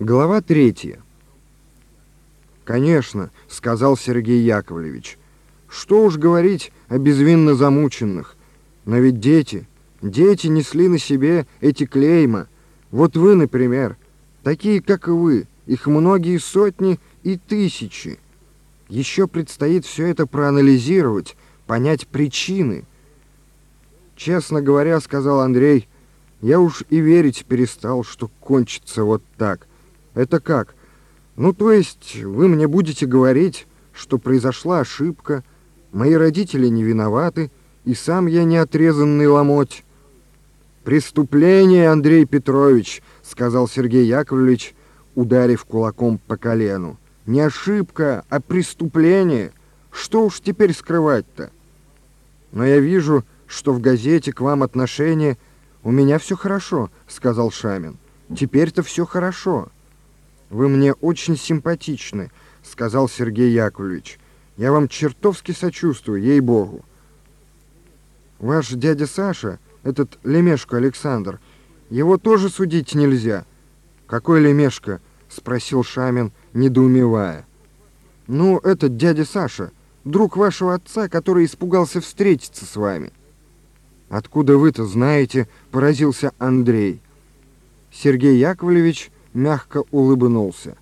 Глава третья. «Конечно», — сказал Сергей Яковлевич. «Что уж говорить о безвинно замученных. Но ведь дети, дети несли на себе эти клейма. Вот вы, например, такие, как и вы, их многие сотни и тысячи. Еще предстоит все это проанализировать, понять причины». «Честно говоря, — сказал Андрей, — я уж и верить перестал, что кончится вот так». Это как? Ну, то есть вы мне будете говорить, что произошла ошибка, мои родители не виноваты, и сам я не отрезанный ломоть. «Преступление, Андрей Петрович», — сказал Сергей Яковлевич, ударив кулаком по колену. «Не ошибка, а преступление. Что уж теперь скрывать-то? Но я вижу, что в газете к вам отношение... У меня все хорошо», — сказал Шамин. «Теперь-то все хорошо». «Вы мне очень симпатичны», — сказал Сергей Яковлевич. «Я вам чертовски сочувствую, ей-богу». «Ваш дядя Саша, этот Лемешко Александр, его тоже судить нельзя». «Какой Лемешко?» — спросил Шамин, недоумевая. «Ну, этот дядя Саша, друг вашего отца, который испугался встретиться с вами». «Откуда вы-то знаете?» — поразился Андрей. Сергей Яковлевич мягко улыбнулся.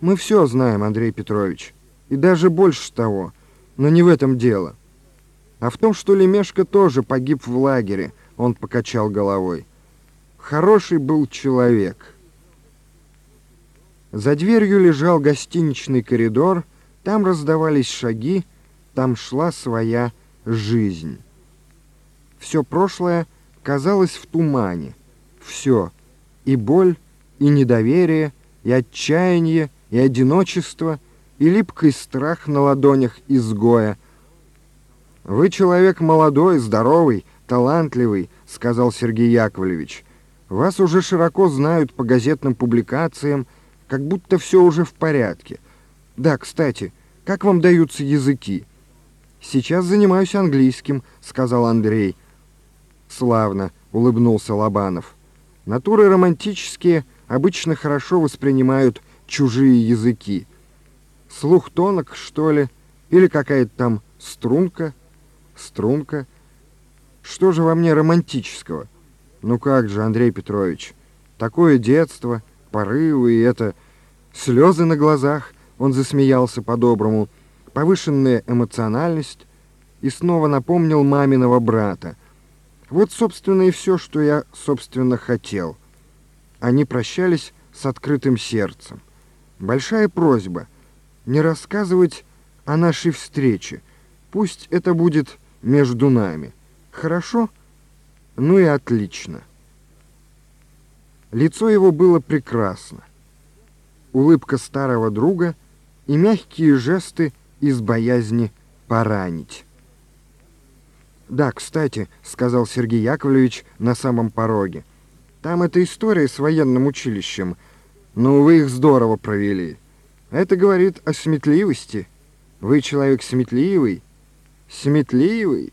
«Мы все знаем, Андрей Петрович, и даже больше того, но не в этом дело. А в том, что Лемешка тоже погиб в лагере», — он покачал головой. «Хороший был человек». За дверью лежал гостиничный коридор, там раздавались шаги, там шла своя жизнь. Все прошлое казалось в тумане. Все, и боль, и недоверие, и отчаяние, и одиночество, и липкий страх на ладонях изгоя. «Вы человек молодой, здоровый, талантливый», — сказал Сергей Яковлевич. «Вас уже широко знают по газетным публикациям, как будто все уже в порядке. Да, кстати, как вам даются языки?» «Сейчас занимаюсь английским», — сказал Андрей. «Славно», — улыбнулся Лобанов. «Натуры романтические — обычно хорошо воспринимают чужие языки. Слух тонок, что ли, или какая-то там струнка, струнка. Что же во мне романтического? Ну как же, Андрей Петрович, такое детство, порывы и это... Слезы на глазах, он засмеялся по-доброму, повышенная эмоциональность и снова напомнил маминого брата. Вот, собственно, и все, что я, собственно, хотел — они прощались с открытым сердцем. Большая просьба не рассказывать о нашей встрече. Пусть это будет между нами. Хорошо? Ну и отлично. Лицо его было прекрасно. Улыбка старого друга и мягкие жесты из боязни поранить. «Да, кстати», — сказал Сергей Яковлевич на самом пороге, — там эта история с военным училищем. Ну, вы их здорово провели. Это говорит о сметливости. Вы человек сметливый. Сметливый?